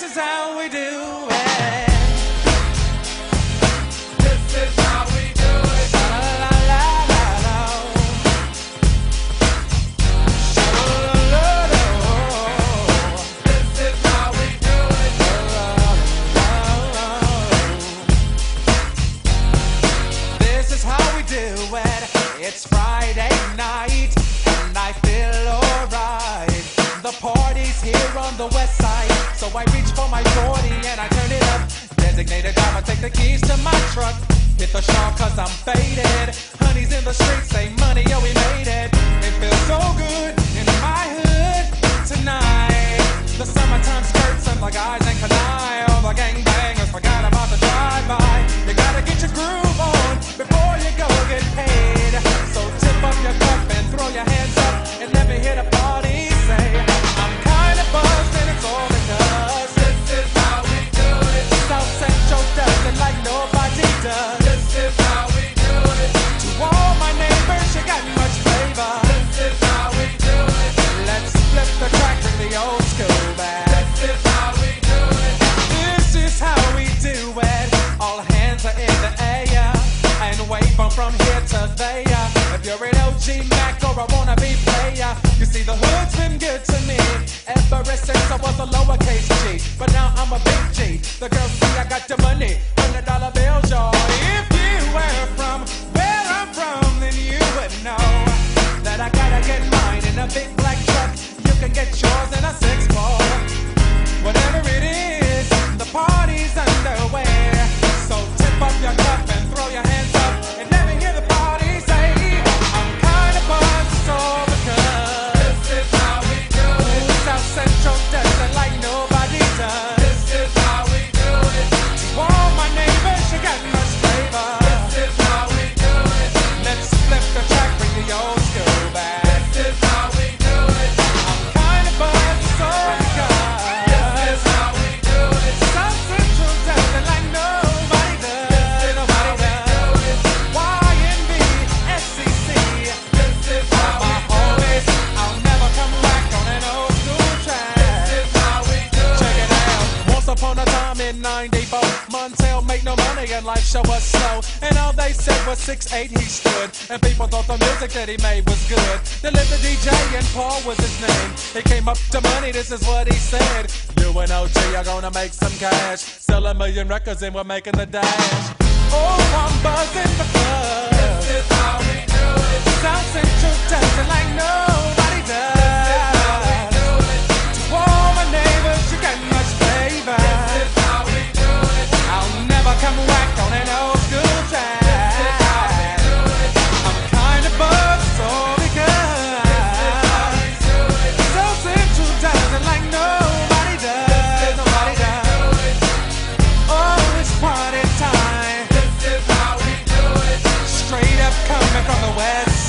This is how we do it. This is how we do it. La la la la la. Sha-la-la-la-la. This is how we do it. La la la. This is how we do it. It's Friday night, and I feel. The party's here on the west side, so I reach for my 40 and I turn it up. Designated driver, take the keys to my truck. Hit the shop cause I'm faded. Honey's in the streets, say Monty, yo, we made it. It feels so good in my hood tonight. The summertime skirts and the guys in there. If you're an OG Mac or a wannabe player, you see the hood's been good to me ever since I was a lowercase G. But now I'm a big G. The girls see I got the money, hundred dollar bills, y'all. If you were from where I'm from, then you would know that I gotta get mine in a big black truck. You can get yours in a money and life show was slow. And all they said was 6'8 he stood. And people thought the music that he made was good. They lived the DJ and Paul was his name. He came up to Montell, this is what he said. You and OG are gonna make some cash. Sell a million records and we're making the dash. Oh, I'm buzzing coming from the west.